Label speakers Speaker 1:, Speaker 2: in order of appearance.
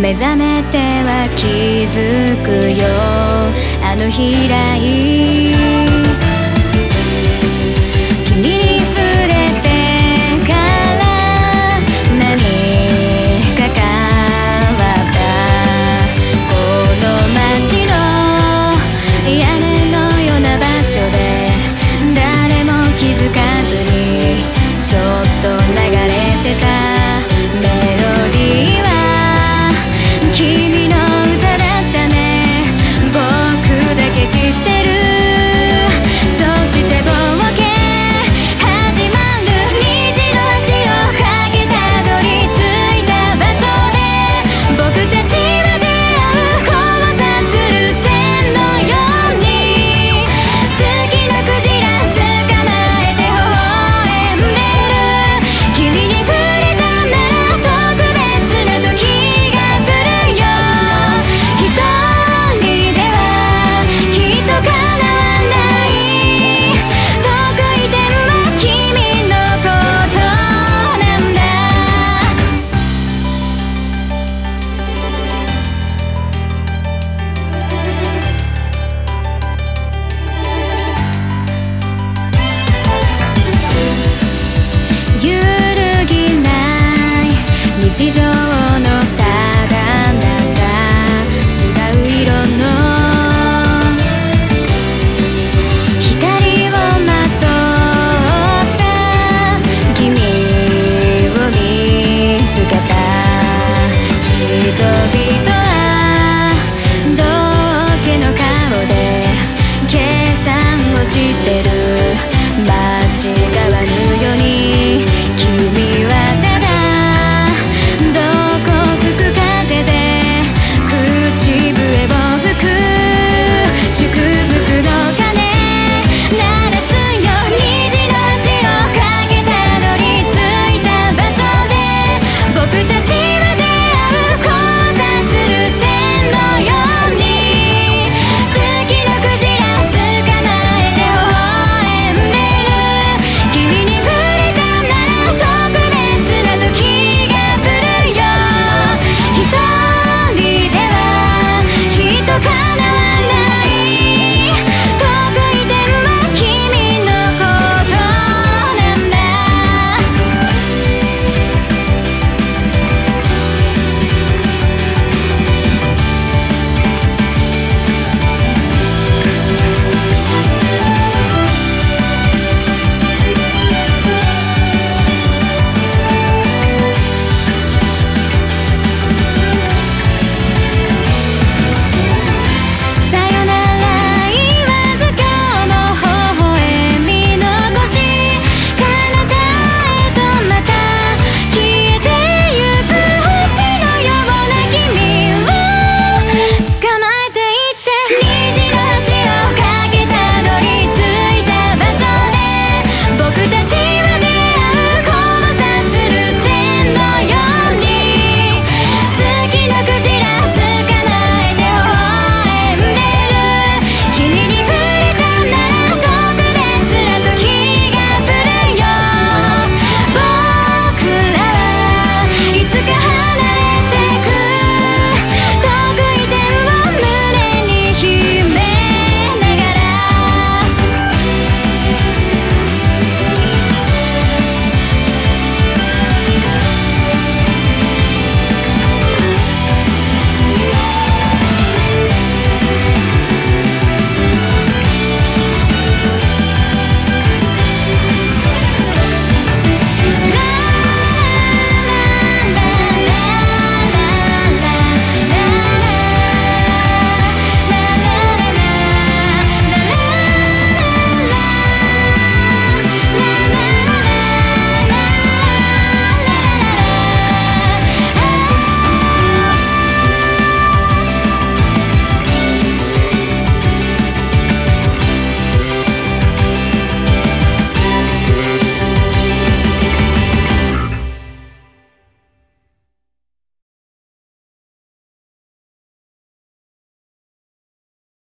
Speaker 1: 目覚めては気づくよ。あの日以来。上の